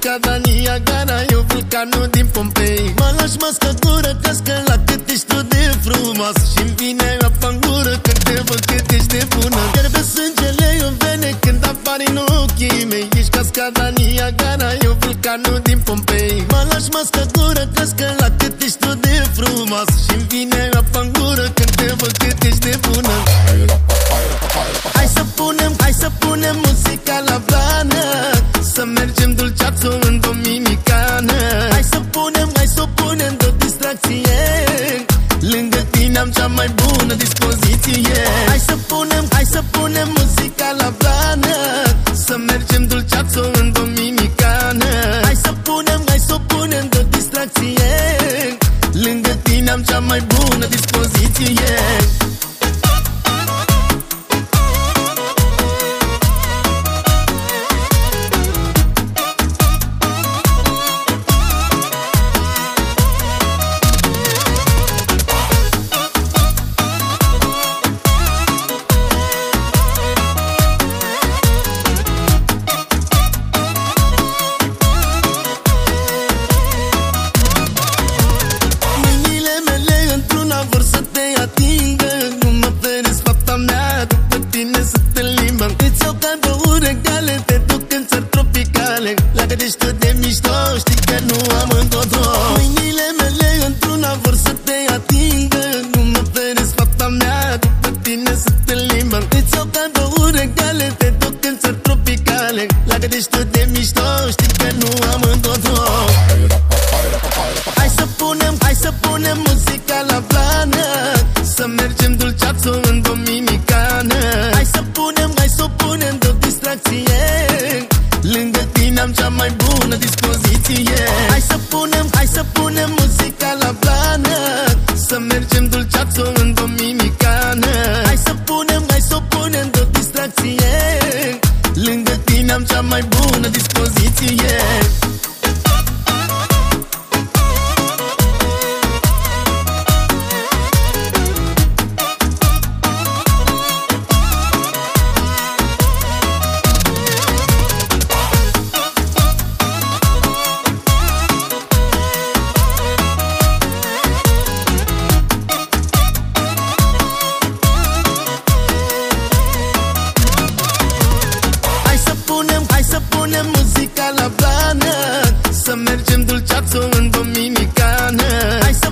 cascada Niagara Eu vulcanul din Pompei. Mă lași masca gură, cască la cât ești tu de frumos. Și-mi vine apa în gură când te văd cât ești de bună. Cărbe sângele în vene când apari în ochii mei. Ești cascada Niagara, eu vulcanul din Pompei. Mă lași masca gură time. Pune muzica la blană Să mergem dulceață în Dominicană. Hai să